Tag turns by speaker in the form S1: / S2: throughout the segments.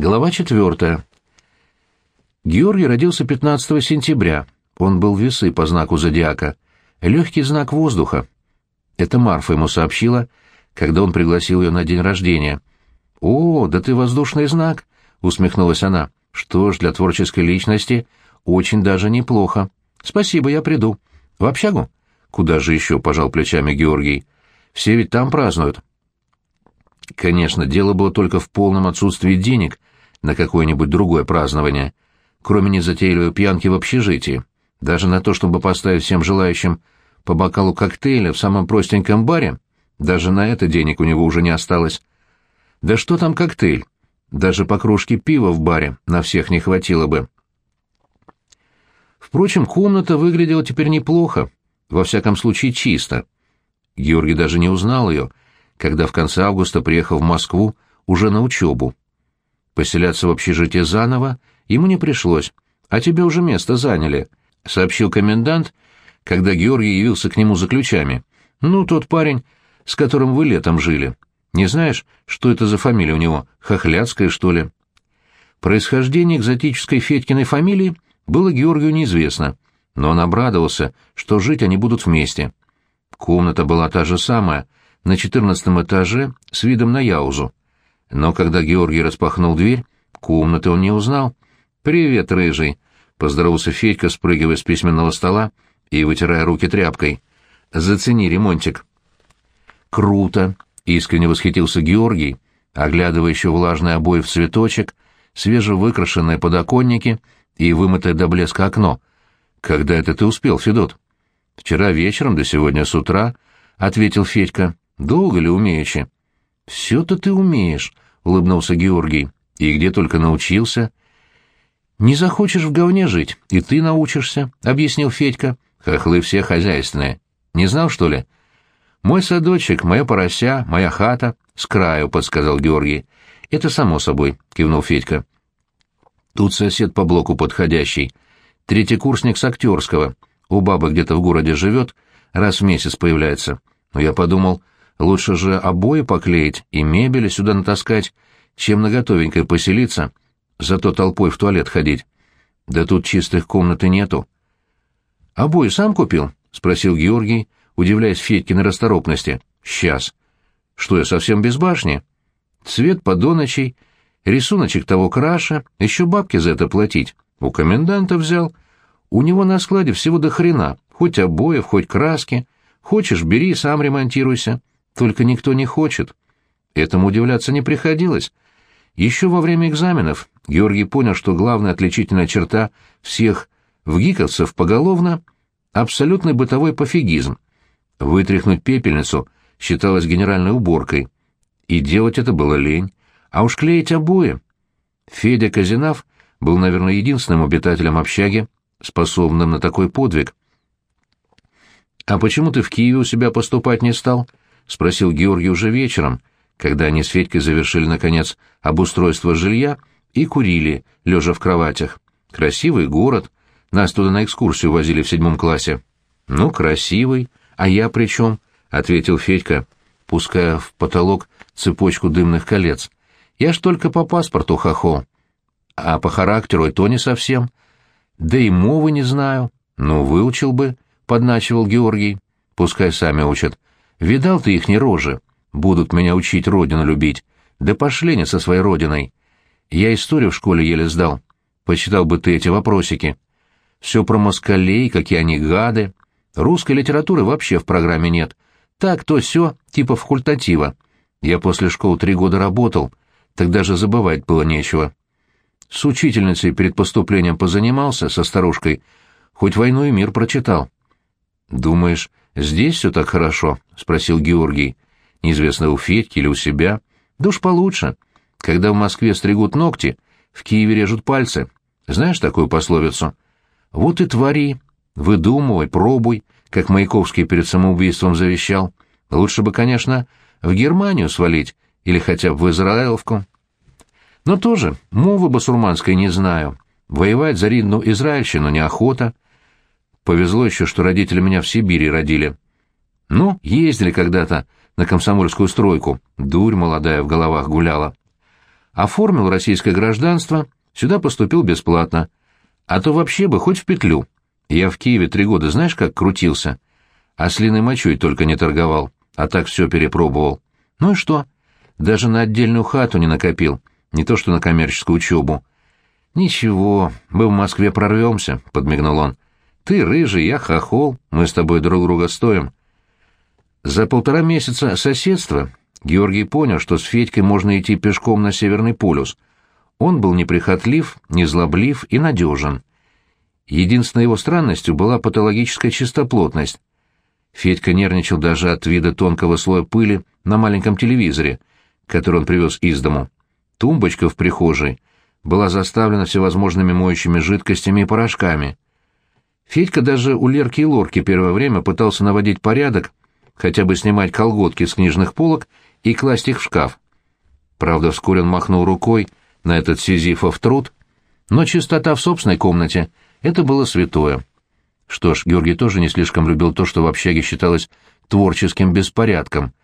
S1: Глава четвертая. Георгий родился 15 сентября. Он был весы по знаку зодиака. Легкий знак воздуха. Это Марфа ему сообщила, когда он пригласил ее на день рождения. «О, да ты воздушный знак!» — усмехнулась она. «Что ж, для творческой личности очень даже неплохо. Спасибо, я приду. В общагу?» «Куда же еще?» — пожал плечами Георгий. «Все ведь там празднуют». Конечно, дело было только в полном отсутствии денег на какое-нибудь другое празднование, кроме незатейливой пьянки в общежитии. Даже на то, чтобы поставить всем желающим по бокалу коктейля в самом простеньком баре, даже на это денег у него уже не осталось. Да что там коктейль? Даже по кружке пива в баре на всех не хватило бы. Впрочем, комната выглядела теперь неплохо, во всяком случае чисто. Георгий даже не узнал ее, когда в конце августа приехал в Москву уже на учебу. Поселяться в общежитие заново ему не пришлось, а тебе уже место заняли, — сообщил комендант, когда Георгий явился к нему за ключами. «Ну, тот парень, с которым вы летом жили. Не знаешь, что это за фамилия у него, Хохляцкая, что ли?» Происхождение экзотической Федькиной фамилии было Георгию неизвестно, но он обрадовался, что жить они будут вместе. Комната была та же самая, на четырнадцатом этаже, с видом на Яузу. Но когда Георгий распахнул дверь, комнаты он не узнал. «Привет, рыжий!» — поздоровался Федька, спрыгивая с письменного стола и вытирая руки тряпкой. «Зацени ремонтик». «Круто!» — искренне восхитился Георгий, оглядывая еще влажный обои в цветочек, свежевыкрашенные подоконники и вымытое до блеска окно. «Когда это ты успел, Федот?» «Вчера вечером до сегодня с утра», — ответил Федька. «Долго ли умеючи?» «Все-то ты умеешь», — улыбнулся Георгий. «И где только научился?» «Не захочешь в говне жить, и ты научишься», — объяснил Федька. «Хохлы все хозяйственные. Не знал, что ли?» «Мой садочек, моя порося, моя хата. С краю», — подсказал Георгий. «Это само собой», — кивнул Федька. «Тут сосед по блоку подходящий. Третий курсник с актерского. У бабы где-то в городе живет, раз в месяц появляется. Но я подумал, Лучше же обои поклеить и мебели сюда натаскать, чем на готовенькое поселиться, зато толпой в туалет ходить. Да тут чистых комнат и нету. — Обои сам купил? — спросил Георгий, удивляясь Федькиной расторопности. — Сейчас. — Что, я совсем без башни? Цвет подоночий, рисуночек того краше, еще бабки за это платить. У коменданта взял. У него на складе всего до хрена, хоть обоев, хоть краски. Хочешь, бери и сам ремонтируйся. Только никто не хочет. Этому удивляться не приходилось. Еще во время экзаменов Георгий понял, что главная отличительная черта всех вгиковцев поголовно — абсолютный бытовой пофигизм. Вытряхнуть пепельницу считалось генеральной уборкой. И делать это было лень. А уж клеить обои. Федя Казинав был, наверное, единственным обитателем общаги, способным на такой подвиг. «А почему ты в Киеве у себя поступать не стал?» — спросил Георгий уже вечером, когда они с Федькой завершили, наконец, обустройство жилья и курили, лежа в кроватях. «Красивый город. Нас туда на экскурсию возили в седьмом классе». «Ну, красивый. А я при чем?» — ответил Федька, пуская в потолок цепочку дымных колец. «Я ж только по паспорту хохол. А по характеру и то не совсем. Да и мовы не знаю. Ну, выучил бы», — подначивал Георгий. «Пускай сами учат. Видал ты их не рожи? Будут меня учить родину любить. Да пошли не со своей родиной. Я историю в школе еле сдал. Почитал бы ты эти вопросики. Все про москалей, какие они гады. Русской литературы вообще в программе нет. Так, то все типа факультатива. Я после школы три года работал, так даже забывать было нечего. С учительницей перед поступлением позанимался, со старушкой, хоть «Войну и мир» прочитал. Думаешь, «Здесь все так хорошо?» — спросил Георгий. «Неизвестно, у Федьки или у себя. Да уж получше. Когда в Москве стригут ногти, в Киеве режут пальцы. Знаешь такую пословицу? Вот и твори, выдумывай, пробуй, как Маяковский перед самоубийством завещал. Лучше бы, конечно, в Германию свалить или хотя бы в Израиловку. Но тоже мовы басурманской не знаю. Воевать за ридну израильщину неохота. Повезло еще, что родители меня в Сибири родили. Ну, ездили когда-то на комсомольскую стройку. Дурь молодая в головах гуляла. Оформил российское гражданство, сюда поступил бесплатно. А то вообще бы хоть в петлю. Я в Киеве три года знаешь, как крутился? Ослиной мочой только не торговал, а так все перепробовал. Ну и что? Даже на отдельную хату не накопил, не то что на коммерческую учебу. «Ничего, мы в Москве прорвемся», — подмигнул он. «Ты рыжий, я хохол, мы с тобой друг друга стоим». За полтора месяца соседства Георгий понял, что с Федькой можно идти пешком на Северный полюс. Он был неприхотлив, незлоблив и надежен. Единственной его странностью была патологическая чистоплотность. Федька нервничал даже от вида тонкого слоя пыли на маленьком телевизоре, который он привез из дому. Тумбочка в прихожей была заставлена всевозможными моющими жидкостями и порошками. Федька даже у Лерки и Лорки первое время пытался наводить порядок, хотя бы снимать колготки с книжных полок и класть их в шкаф. Правда, вскоре он махнул рукой на этот сизифов труд, но чистота в собственной комнате — это было святое. Что ж, Георгий тоже не слишком любил то, что в общаге считалось творческим беспорядком,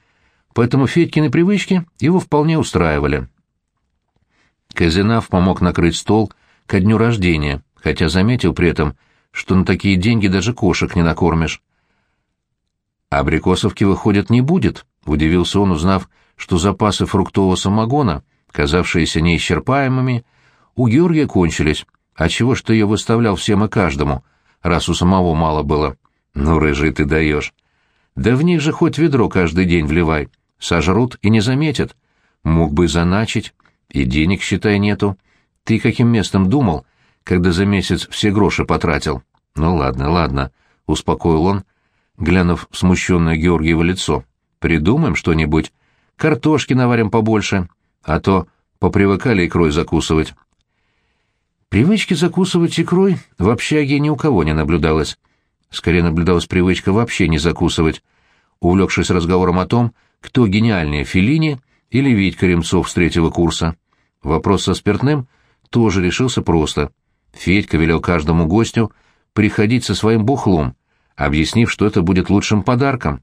S1: поэтому Федькины привычки его вполне устраивали. Казинав помог накрыть стол ко дню рождения, хотя заметил при этом, что на такие деньги даже кошек не накормишь. «Абрикосовки, выходит, не будет», — удивился он, узнав, что запасы фруктового самогона, казавшиеся неисчерпаемыми, у Георгия кончились, а чего ж ты ее выставлял всем и каждому, раз у самого мало было. Ну, рыжий ты даешь. Да в них же хоть ведро каждый день вливай, сожрут и не заметят. Мог бы заначить, и денег, считай, нету. Ты каким местом думал, когда за месяц все гроши потратил? Ну ладно, ладно, — успокоил он, — глянув в смущенное Георгиево лицо. «Придумаем что-нибудь. Картошки наварим побольше, а то попривыкали икрой закусывать». Привычки закусывать икрой в общаге ни у кого не наблюдалось. Скорее наблюдалась привычка вообще не закусывать, увлекшись разговором о том, кто гениальнее, Филини или Витька Ремцов с третьего курса. Вопрос со спиртным тоже решился просто. Федька велел каждому гостю приходить со своим бухлом, объяснив, что это будет лучшим подарком.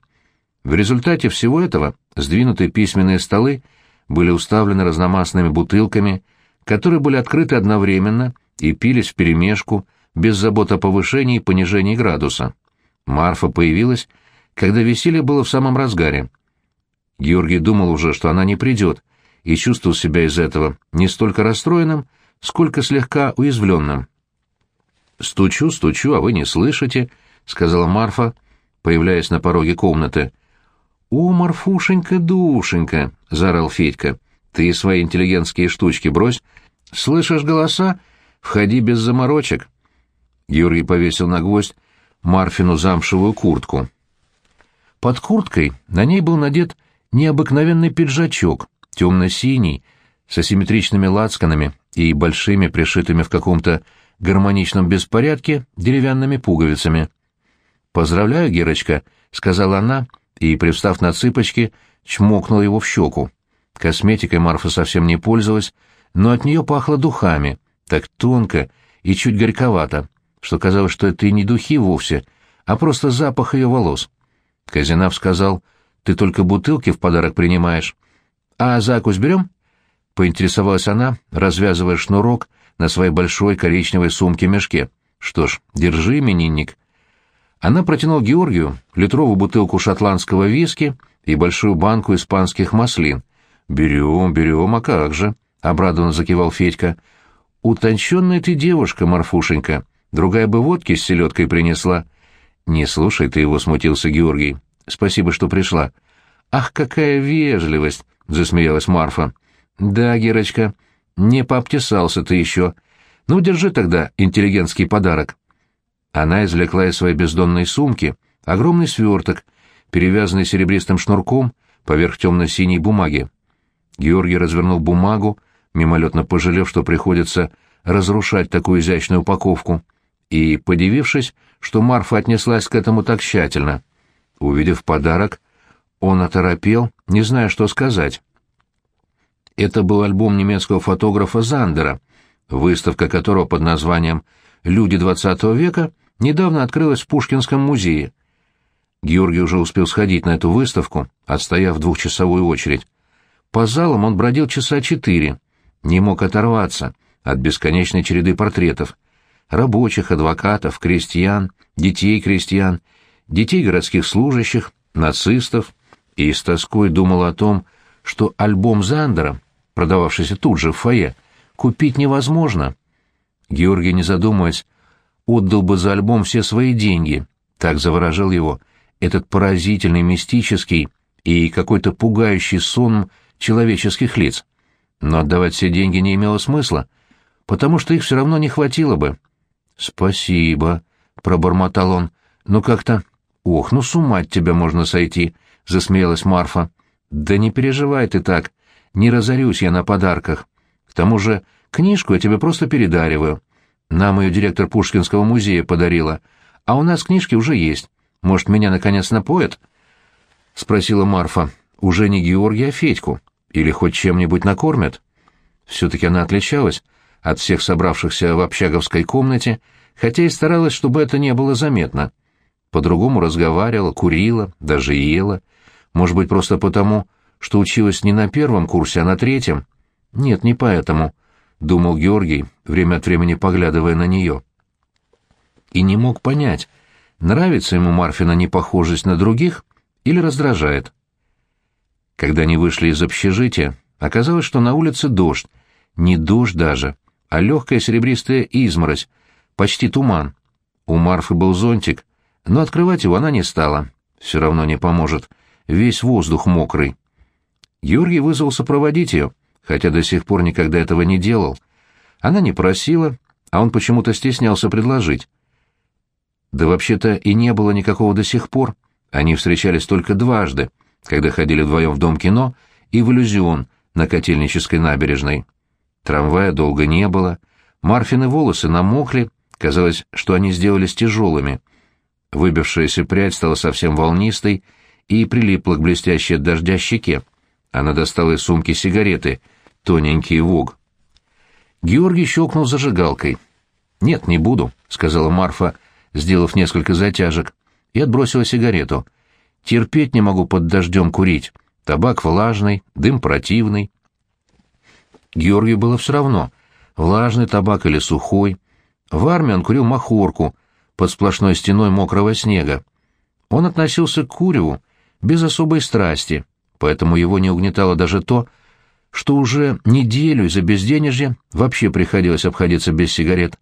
S1: В результате всего этого сдвинутые письменные столы были уставлены разномастными бутылками, которые были открыты одновременно и пились вперемешку, без забот о повышении и понижении градуса. Марфа появилась, когда веселье было в самом разгаре. Георгий думал уже, что она не придет, и чувствовал себя из этого не столько расстроенным, сколько слегка уязвленным. «Стучу, стучу, а вы не слышите», — сказала Марфа, появляясь на пороге комнаты. «О, Марфушенька, душенька!» — заорал Федька. «Ты свои интеллигентские штучки брось. Слышишь голоса? Входи без заморочек». Георгий повесил на гвоздь Марфину замшевую куртку. Под курткой на ней был надет необыкновенный пиджачок, темно-синий, с асимметричными лацканами и большими, пришитыми в каком-то гармоничном беспорядке, деревянными пуговицами. «Поздравляю, Герочка», — сказала она, и, привстав на цыпочки, чмокнула его в щеку. Косметикой Марфа совсем не пользовалась, но от нее пахло духами, так тонко и чуть горьковато, что казалось, что это и не духи вовсе, а просто запах ее волос. Казинав сказал, «Ты только бутылки в подарок принимаешь. А закусь берем?» Поинтересовалась она, развязывая шнурок на своей большой коричневой сумке-мешке. «Что ж, держи, именинник». Она протянула Георгию литровую бутылку шотландского виски и большую банку испанских маслин. «Берем, берем, а как же?» — обрадованно закивал Федька. «Утонченная ты девушка, Марфушенька. Другая бы водки с селедкой принесла». «Не слушай ты его», — смутился Георгий. «Спасибо, что пришла». «Ах, какая вежливость!» — засмеялась Марфа. «Да, Герочка, не пообтесался ты еще. Ну, держи тогда интеллигентский подарок». Она извлекла из своей бездонной сумки огромный сверток, перевязанный серебристым шнурком поверх темно-синей бумаги. Георгий развернул бумагу, мимолетно пожалев, что приходится разрушать такую изящную упаковку, и, подивившись, что Марфа отнеслась к этому так тщательно. Увидев подарок, он оторопел, не зная, что сказать. Это был альбом немецкого фотографа Зандера, выставка которого под названием «Люди XX века» недавно открылась в Пушкинском музее. Георгий уже успел сходить на эту выставку, отстояв двухчасовую очередь. По залам он бродил часа четыре, не мог оторваться от бесконечной череды портретов. Рабочих, адвокатов, крестьян, детей крестьян, детей городских служащих, нацистов, и с тоской думал о том, что альбом Зандера, продававшийся тут же в фойе, купить невозможно. Георгий, не задумываясь, отдал бы за альбом все свои деньги, так заворожил его этот поразительный, мистический и какой-то пугающий сон человеческих лиц. Но отдавать все деньги не имело смысла, потому что их все равно не хватило бы. «Спасибо», — пробормотал он, — «ну как-то...» «Ох, ну с ума от тебя можно сойти», — засмеялась Марфа. «Да не переживай ты так, не разорюсь я на подарках. К тому же книжку я тебе просто передариваю. Нам ее директор Пушкинского музея подарила, а у нас книжки уже есть. Может, меня наконец напоят?» — спросила Марфа. «Уже не Георгия, а Федьку. Или хоть чем-нибудь накормят?» Все-таки она отличалась от всех собравшихся в общаговской комнате, хотя и старалась, чтобы это не было заметно. По-другому разговаривала, курила, даже ела. Может быть, просто потому, что училась не на первом курсе, а на третьем? Нет, не поэтому, — думал Георгий, время от времени поглядывая на нее. И не мог понять, нравится ему Марфина непохожесть на других или раздражает. Когда они вышли из общежития, оказалось, что на улице дождь, не дождь даже, а легкая серебристая изморозь, почти туман. У Марфы был зонтик, но открывать его она не стала. Все равно не поможет. Весь воздух мокрый. Георгий вызвался проводить ее, хотя до сих пор никогда этого не делал. Она не просила, а он почему-то стеснялся предложить. Да вообще-то и не было никакого до сих пор. Они встречались только дважды, когда ходили вдвоем в Дом кино и в иллюзион на Котельнической набережной. Трамвая долго не было, Марфины волосы намокли, казалось, что они сделались тяжелыми. Выбившаяся прядь стала совсем волнистой и прилипла к блестящей дождя щеке. Она достала из сумки сигареты, тоненький вог. Георгий щелкнул зажигалкой. «Нет, не буду», — сказала Марфа, сделав несколько затяжек, и отбросила сигарету. «Терпеть не могу под дождем курить. Табак влажный, дым противный». Георгию было все равно, влажный табак или сухой. В армии он курил махорку под сплошной стеной мокрого снега. Он относился к куреву без особой страсти, поэтому его не угнетало даже то, что уже неделю из-за безденежья вообще приходилось обходиться без сигарет.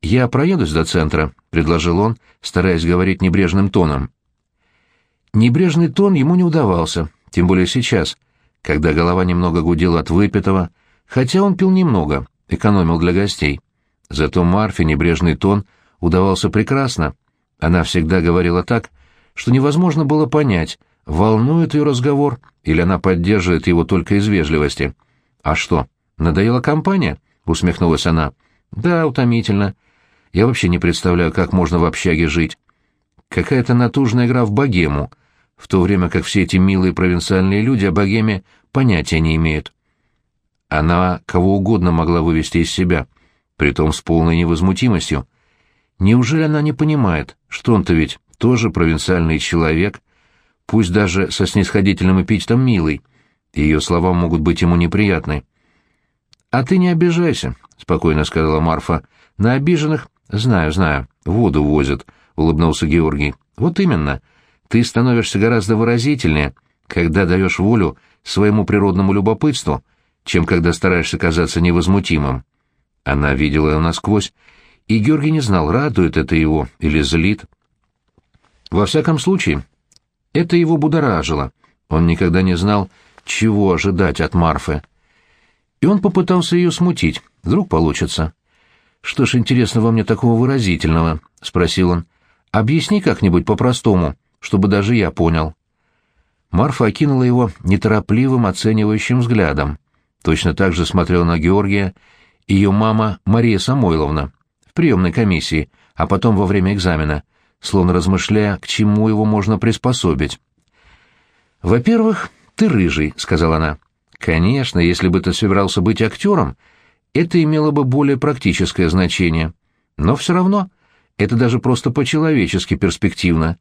S1: «Я проедусь до центра», — предложил он, стараясь говорить небрежным тоном. Небрежный тон ему не удавался, тем более сейчас, когда голова немного гудела от выпитого, хотя он пил немного, экономил для гостей. Зато Марфе небрежный тон удавался прекрасно. Она всегда говорила так, что невозможно было понять, волнует ее разговор или она поддерживает его только из вежливости. «А что, надоела компания?» — усмехнулась она. «Да, утомительно. Я вообще не представляю, как можно в общаге жить. Какая-то натужная игра в богему, в то время как все эти милые провинциальные люди о богеме понятия не имеют». Она кого угодно могла вывести из себя, притом с полной невозмутимостью. Неужели она не понимает, что он-то ведь тоже провинциальный человек, пусть даже со снисходительным эпитетом «милый», ее слова могут быть ему неприятны. «А ты не обижайся», — спокойно сказала Марфа. «На обиженных, знаю, знаю, воду возят», — улыбнулся Георгий. «Вот именно. Ты становишься гораздо выразительнее, когда даешь волю своему природному любопытству, чем когда стараешься казаться невозмутимым». Она видела его насквозь, и Георгий не знал, радует это его или злит. Во всяком случае, это его будоражило. Он никогда не знал, чего ожидать от Марфы. И он попытался ее смутить. Вдруг получится. «Что ж, интересно во мне такого выразительного?» — спросил он. «Объясни как-нибудь по-простому, чтобы даже я понял». Марфа окинула его неторопливым оценивающим взглядом. Точно так же смотрела на Георгия ее мама Мария Самойловна в приемной комиссии, а потом во время экзамена — словно размышляя, к чему его можно приспособить. «Во-первых, ты рыжий», — сказала она. «Конечно, если бы ты собирался быть актером, это имело бы более практическое значение. Но все равно это даже просто по-человечески перспективно,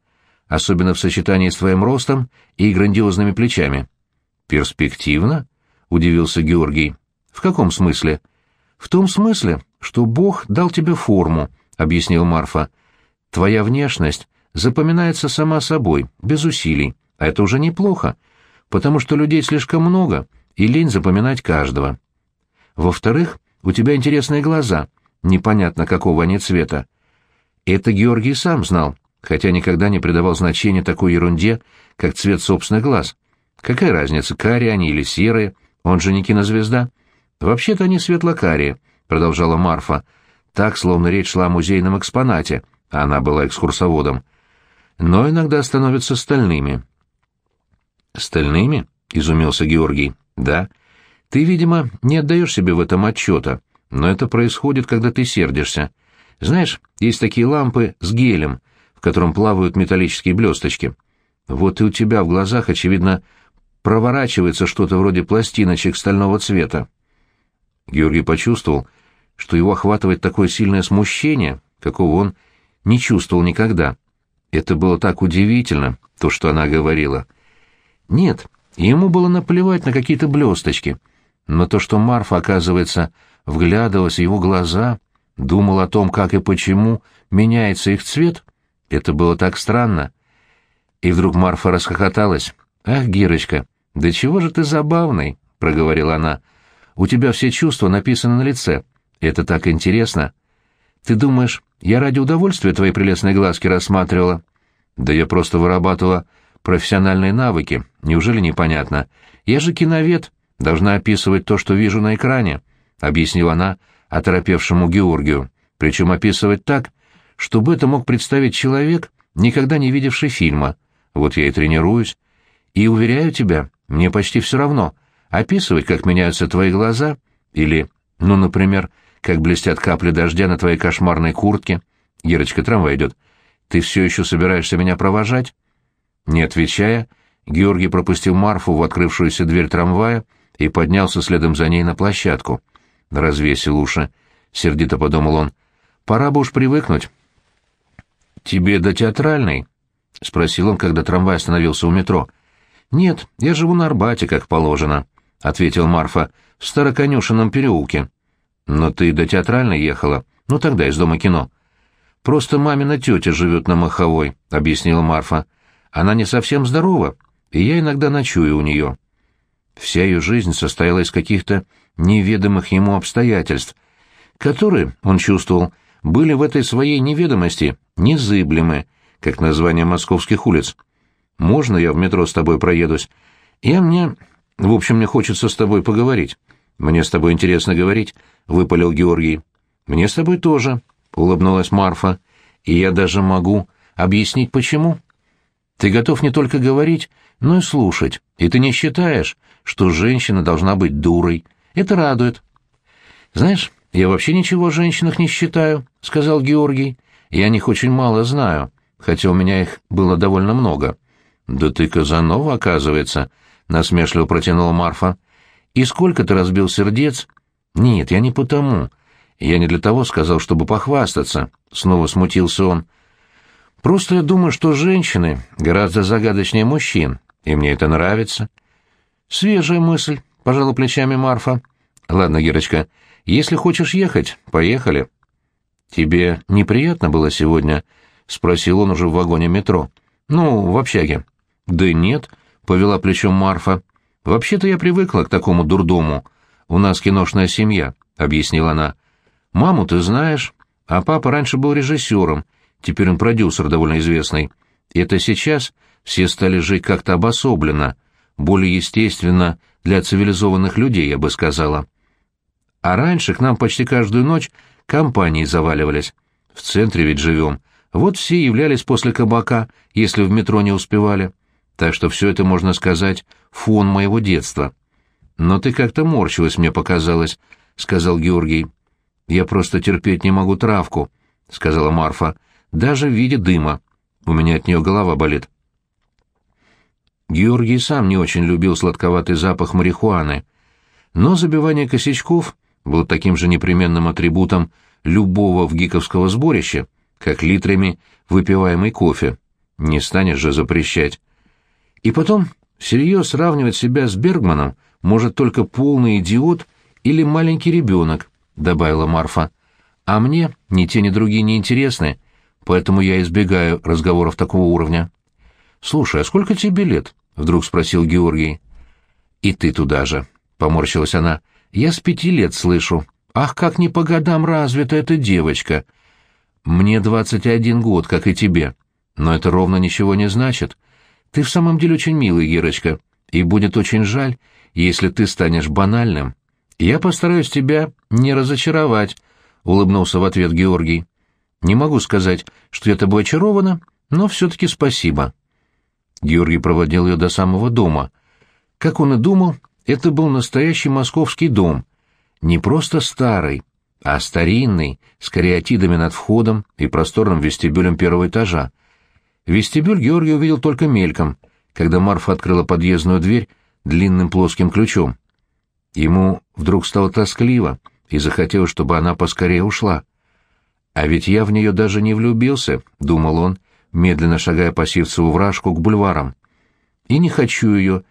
S1: особенно в сочетании с твоим ростом и грандиозными плечами». «Перспективно?» — удивился Георгий. В каком смысле? В том смысле, что Бог дал тебе форму, объяснил Марфа. Твоя внешность запоминается сама собой, без усилий, а это уже неплохо, потому что людей слишком много, и лень запоминать каждого. Во-вторых, у тебя интересные глаза, непонятно какого они цвета. Это Георгий сам знал, хотя никогда не придавал значения такой ерунде, как цвет собственных глаз. Какая разница, карие они или серые, он же не кинозвезда. Вообще-то они светло-карие, продолжала Марфа, так, словно речь шла о музейном экспонате, она была экскурсоводом. Но иногда становятся стальными. «Стальными?» — изумился Георгий. «Да. Ты, видимо, не отдаешь себе в этом отчета, но это происходит, когда ты сердишься. Знаешь, есть такие лампы с гелем, в котором плавают металлические блесточки. Вот и у тебя в глазах, очевидно, проворачивается что-то вроде пластиночек стального цвета. Георгий почувствовал, что его охватывает такое сильное смущение, какого он не чувствовал никогда. Это было так удивительно, то, что она говорила. Нет, ему было наплевать на какие-то блесточки, но то, что Марфа, оказывается, вглядывалась в его глаза, думал о том, как и почему меняется их цвет, это было так странно. И вдруг Марфа расхохоталась. «Ах, Гирочка, да чего же ты забавный?» — проговорила она. «У тебя все чувства написаны на лице. Это так интересно. Ты думаешь, я ради удовольствия твои прелестные глазки рассматривала? Да я просто вырабатывала профессиональные навыки. Неужели непонятно? Я же киновед, должна описывать то, что вижу на экране», — объяснила она оторопевшему Георгию. «Причем описывать так, чтобы это мог представить человек, никогда не видевший фильма. Вот я и тренируюсь. И уверяю тебя, мне почти все равно, описывать, как меняются твои глаза, или, ну, например, как блестят капли дождя на твоей кошмарной куртке. Герочка, трамвай идет. Ты все еще собираешься меня провожать? Не отвечая, Георгий пропустил Марфу в открывшуюся дверь трамвая и поднялся следом за ней на площадку. Развесил уши. Сердито подумал он. Пора бы уж привыкнуть. «Тебе до театральной?» — спросил он, когда трамвай остановился у метро. — «Нет, я живу на Арбате, как положено», — ответил Марфа, — «в Староконюшенном переулке». «Но ты до театральной ехала? Ну тогда из дома кино». «Просто мамина тетя живет на Маховой», — объяснила Марфа. «Она не совсем здорова, и я иногда ночую у нее». Вся ее жизнь состояла из каких-то неведомых ему обстоятельств, которые, он чувствовал, были в этой своей неведомости незыблемы, как название московских улиц. Можно я в метро с тобой проедусь? Я мне... В общем, мне хочется с тобой поговорить. Мне с тобой интересно говорить, — выпалил Георгий. Мне с тобой тоже, — улыбнулась Марфа. И я даже могу объяснить, почему. Ты готов не только говорить, но и слушать. И ты не считаешь, что женщина должна быть дурой. Это радует. Знаешь, я вообще ничего о женщинах не считаю, — сказал Георгий. Я о них очень мало знаю, хотя у меня их было довольно много. «Да ты Казанова, оказывается», — насмешливо протянула Марфа. «И сколько ты разбил сердец?» «Нет, я не потому. Я не для того сказал, чтобы похвастаться», — снова смутился он. «Просто я думаю, что женщины гораздо загадочнее мужчин, и мне это нравится». «Свежая мысль», — пожала плечами Марфа. «Ладно, Герочка, если хочешь ехать, поехали». «Тебе неприятно было сегодня?» — спросил он уже в вагоне метро. «Ну, в общаге». «Да нет», — повела плечом Марфа. «Вообще-то я привыкла к такому дурдому. У нас киношная семья», — объяснила она. «Маму ты знаешь, а папа раньше был режиссером, теперь он продюсер довольно известный. Это сейчас все стали жить как-то обособленно, более естественно для цивилизованных людей, я бы сказала. А раньше к нам почти каждую ночь компании заваливались. В центре ведь живем. Вот все являлись после кабака, если в метро не успевали так что все это, можно сказать, фон моего детства. Но ты как-то морщилась, мне показалось, — сказал Георгий. Я просто терпеть не могу травку, — сказала Марфа, — даже в виде дыма. У меня от нее голова болит. Георгий сам не очень любил сладковатый запах марихуаны, но забивание косячков было таким же непременным атрибутом любого в гиковского сборища, как литрами выпиваемый кофе. Не станешь же запрещать. И потом, всерьез сравнивать себя с Бергманом может только полный идиот или маленький ребенок», — добавила Марфа. «А мне ни те, ни другие не интересны, поэтому я избегаю разговоров такого уровня». «Слушай, а сколько тебе лет?» — вдруг спросил Георгий. «И ты туда же», — поморщилась она. «Я с пяти лет слышу. Ах, как не по годам развита эта девочка!» «Мне двадцать один год, как и тебе. Но это ровно ничего не значит. Ты в самом деле очень милый, Герочка, и будет очень жаль, если ты станешь банальным. Я постараюсь тебя не разочаровать», — улыбнулся в ответ Георгий. «Не могу сказать, что я тобой очарована, но все-таки спасибо». Георгий проводил ее до самого дома. Как он и думал, это был настоящий московский дом. Не просто старый, а старинный, с кариатидами над входом и просторным вестибюлем первого этажа. Вестибюль Георгий увидел только мельком, когда Марфа открыла подъездную дверь длинным плоским ключом. Ему вдруг стало тоскливо и захотелось, чтобы она поскорее ушла. «А ведь я в нее даже не влюбился», — думал он, медленно шагая по Сивцеву вражку к бульварам. «И не хочу ее.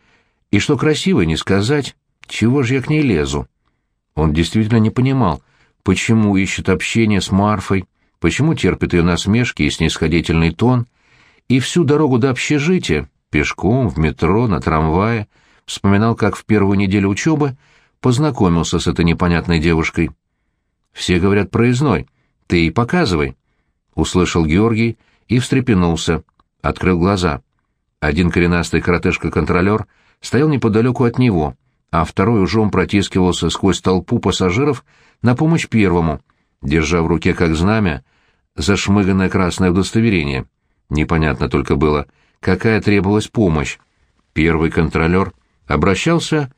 S1: И что красиво не сказать, чего же я к ней лезу?» Он действительно не понимал, почему ищет общение с Марфой, почему терпит ее насмешки и снисходительный тон, и всю дорогу до общежития, пешком, в метро, на трамвае, вспоминал, как в первую неделю учебы познакомился с этой непонятной девушкой. «Все говорят проездной. Ты и показывай», — услышал Георгий и встрепенулся, открыл глаза. Один коренастый коротышка-контролер стоял неподалеку от него, а второй ужом протискивался сквозь толпу пассажиров на помощь первому, держа в руке как знамя зашмыганное красное удостоверение. Непонятно только было, какая требовалась помощь. Первый контролер обращался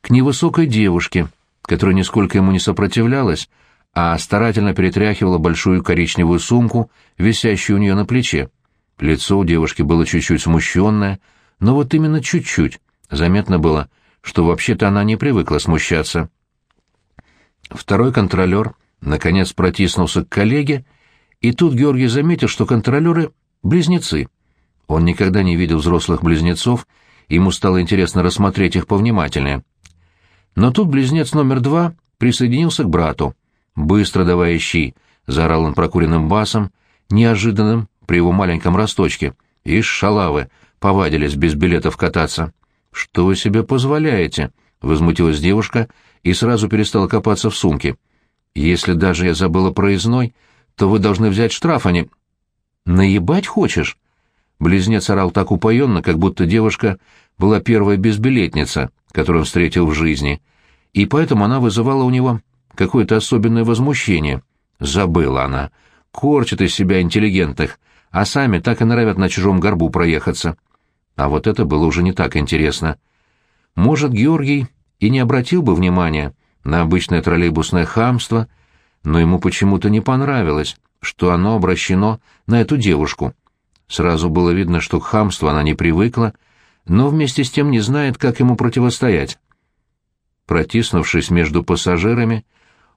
S1: к невысокой девушке, которая нисколько ему не сопротивлялась, а старательно перетряхивала большую коричневую сумку, висящую у нее на плече. Лицо у девушки было чуть-чуть смущенное, но вот именно чуть-чуть. Заметно было, что вообще-то она не привыкла смущаться. Второй контролер, наконец, протиснулся к коллеге, и тут Георгий заметил, что контролеры — близнецы. Он никогда не видел взрослых близнецов, ему стало интересно рассмотреть их повнимательнее. Но тут близнец номер два присоединился к брату. «Быстро давай ищи!» — заорал он прокуренным басом, неожиданным при его маленьком росточке. «Ишь, шалавы, повадились без билетов кататься!» «Что вы себе позволяете?» — возмутилась девушка и сразу перестала копаться в сумке. «Если даже я забыла проездной, то вы должны взять штраф, а не...» «Наебать хочешь?» Близнец орал так упоенно, как будто девушка была первая безбилетница, которую он встретил в жизни, и поэтому она вызывала у него какое-то особенное возмущение. Забыла она. Корчат из себя интеллигентных, а сами так и норовят на чужом горбу проехаться. А вот это было уже не так интересно. Может, Георгий и не обратил бы внимания на обычное троллейбусное хамство, но ему почему-то не понравилось, что оно обращено на эту девушку. Сразу было видно, что к хамству она не привыкла, но вместе с тем не знает, как ему противостоять. Протиснувшись между пассажирами,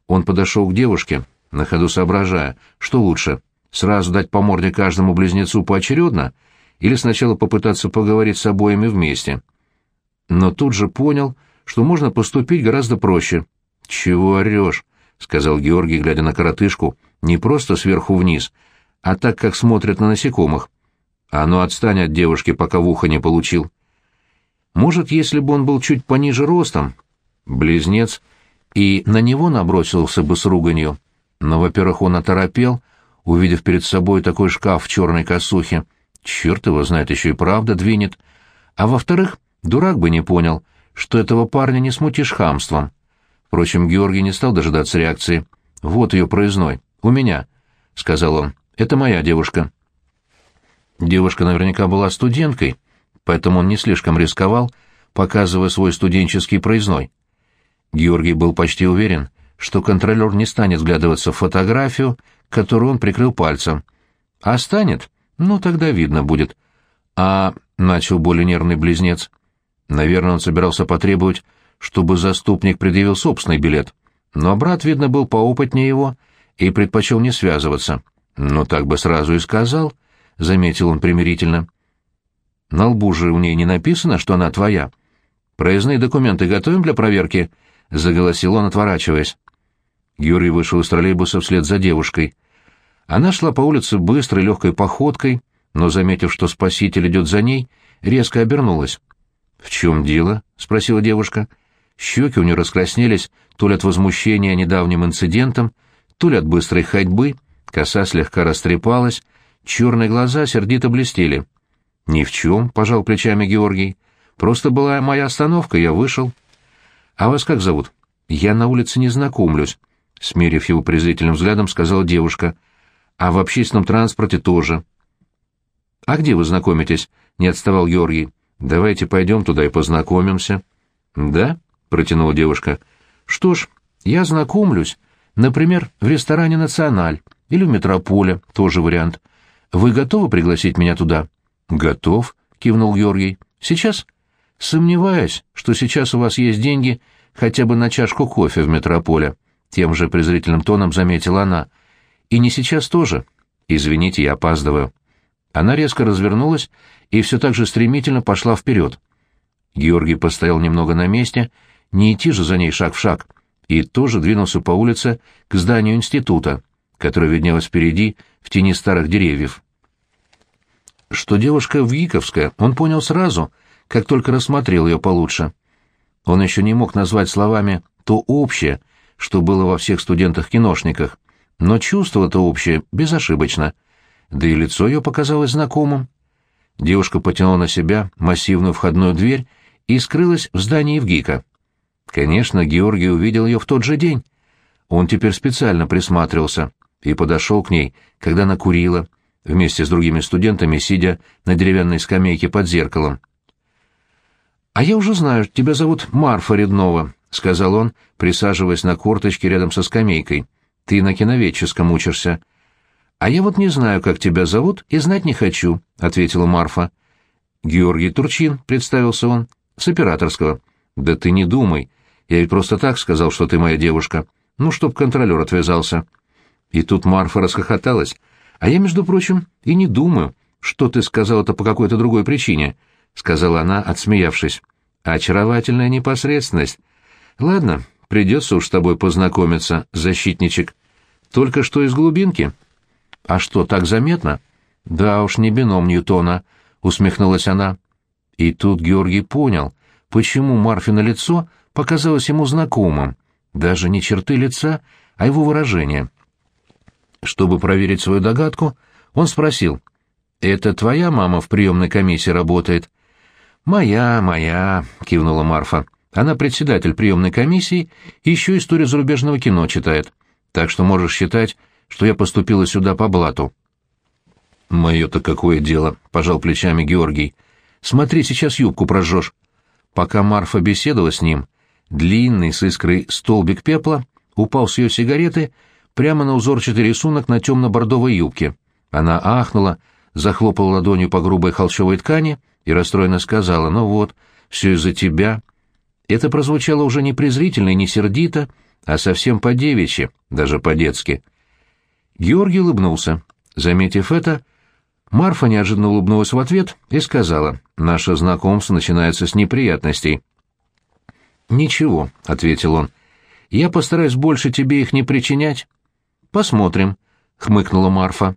S1: он подошел к девушке, на ходу соображая, что лучше, сразу дать по морде каждому близнецу поочередно или сначала попытаться поговорить с обоими вместе. Но тут же понял, что можно поступить гораздо проще. «Чего орешь?» — сказал Георгий, глядя на коротышку, не просто сверху вниз, а так, как смотрят на насекомых. «А ну отстань от девушки, пока в ухо не получил». Может, если бы он был чуть пониже ростом, близнец, и на него набросился бы с руганью. Но, во-первых, он оторопел, увидев перед собой такой шкаф в черной косухе, Черт его знает, еще и правда двинет. А во-вторых, дурак бы не понял, что этого парня не смутишь хамством. Впрочем, Георгий не стал дожидаться реакции. «Вот ее проездной. У меня», — сказал он. «Это моя девушка». Девушка наверняка была студенткой, поэтому он не слишком рисковал, показывая свой студенческий проездной. Георгий был почти уверен, что контролер не станет вглядываться в фотографию, которую он прикрыл пальцем. А станет, ну, тогда видно будет. А, — начал более нервный близнец, — наверное, он собирался потребовать, чтобы заступник предъявил собственный билет. Но брат, видно, был поопытнее его и предпочел не связываться. «Ну, так бы сразу и сказал», — заметил он примирительно. «На лбу же у ней не написано, что она твоя. Проездные документы готовим для проверки?» — заголосил он, отворачиваясь. Георгий вышел из троллейбуса вслед за девушкой. Она шла по улице быстрой легкой походкой, но, заметив, что спаситель идет за ней, резко обернулась. «В чем дело?» — спросила девушка. Щеки у нее раскраснелись то ли от возмущения недавним инцидентом, то ли от быстрой ходьбы, коса слегка растрепалась, черные глаза сердито блестели. «Ни в чем», — пожал плечами Георгий. «Просто была моя остановка, я вышел». «А вас как зовут?» «Я на улице не знакомлюсь», — смерив его презрительным взглядом, сказала девушка. «А в общественном транспорте тоже». «А где вы знакомитесь?» — не отставал Георгий. «Давайте пойдем туда и познакомимся». «Да?» — протянула девушка. «Что ж, я знакомлюсь. Например, в ресторане «Националь» или в «Метрополе», тоже вариант. Вы готовы пригласить меня туда?» «Готов», — кивнул Георгий. «Сейчас?» «Сомневаюсь, что сейчас у вас есть деньги хотя бы на чашку кофе в «Метрополе», — тем же презрительным тоном заметила она. «И не сейчас тоже. Извините, я опаздываю». Она резко развернулась и все так же стремительно пошла вперед. Георгий постоял немного на месте, не идти же за ней шаг в шаг, и тоже двинулся по улице к зданию института, которое виднелось впереди в тени старых деревьев. Что девушка Виковская, он понял сразу, как только рассмотрел ее получше. Он еще не мог назвать словами то общее, что было во всех студентах-киношниках, но чувство это общее безошибочно — да и лицо ее показалось знакомым. Девушка потянула на себя массивную входную дверь и скрылась в здании ВГИКа. Конечно, Георгий увидел ее в тот же день. Он теперь специально присматривался и подошел к ней, когда она курила, вместе с другими студентами, сидя на деревянной скамейке под зеркалом. «А я уже знаю, тебя зовут Марфа Реднова», — сказал он, присаживаясь на корточке рядом со скамейкой. «Ты на киноведческом учишься. «А я вот не знаю, как тебя зовут, и знать не хочу», — ответила Марфа. «Георгий Турчин», — представился он, — «с операторского». «Да ты не думай. Я ведь просто так сказал, что ты моя девушка. Ну, чтоб контролер отвязался». И тут Марфа расхохоталась. «А я, между прочим, и не думаю, что ты сказал это по какой-то другой причине», — сказала она, отсмеявшись. «Очаровательная непосредственность. Ладно, придется уж с тобой познакомиться, защитничек. Только что из глубинки». «А что, так заметно?» «Да уж, не бином Ньютона», — усмехнулась она. И тут Георгий понял, почему Марфино лицо показалось ему знакомым, даже не черты лица, а его выражение. Чтобы проверить свою догадку, он спросил, «Это твоя мама в приемной комиссии работает?» «Моя, моя», — кивнула Марфа. «Она председатель приемной комиссии и еще историю зарубежного кино читает. Так что можешь считать, что я поступила сюда по блату. «Мое-то какое дело», — пожал плечами Георгий. «Смотри, сейчас юбку прожжешь». Пока Марфа беседовала с ним, длинный с искрой столбик пепла упал с ее сигареты прямо на узорчатый рисунок на темно-бордовой юбке. Она ахнула, захлопала ладонью по грубой холщовой ткани и расстроенно сказала, «Ну вот, все из-за тебя». Это прозвучало уже не презрительно и не сердито, а совсем по-девичьи, даже по-детски. Георгий улыбнулся. Заметив это, Марфа неожиданно улыбнулась в ответ и сказала, «Наше знакомство начинается с неприятностей». «Ничего», — ответил он, — «я постараюсь больше тебе их не причинять». «Посмотрим», — хмыкнула Марфа.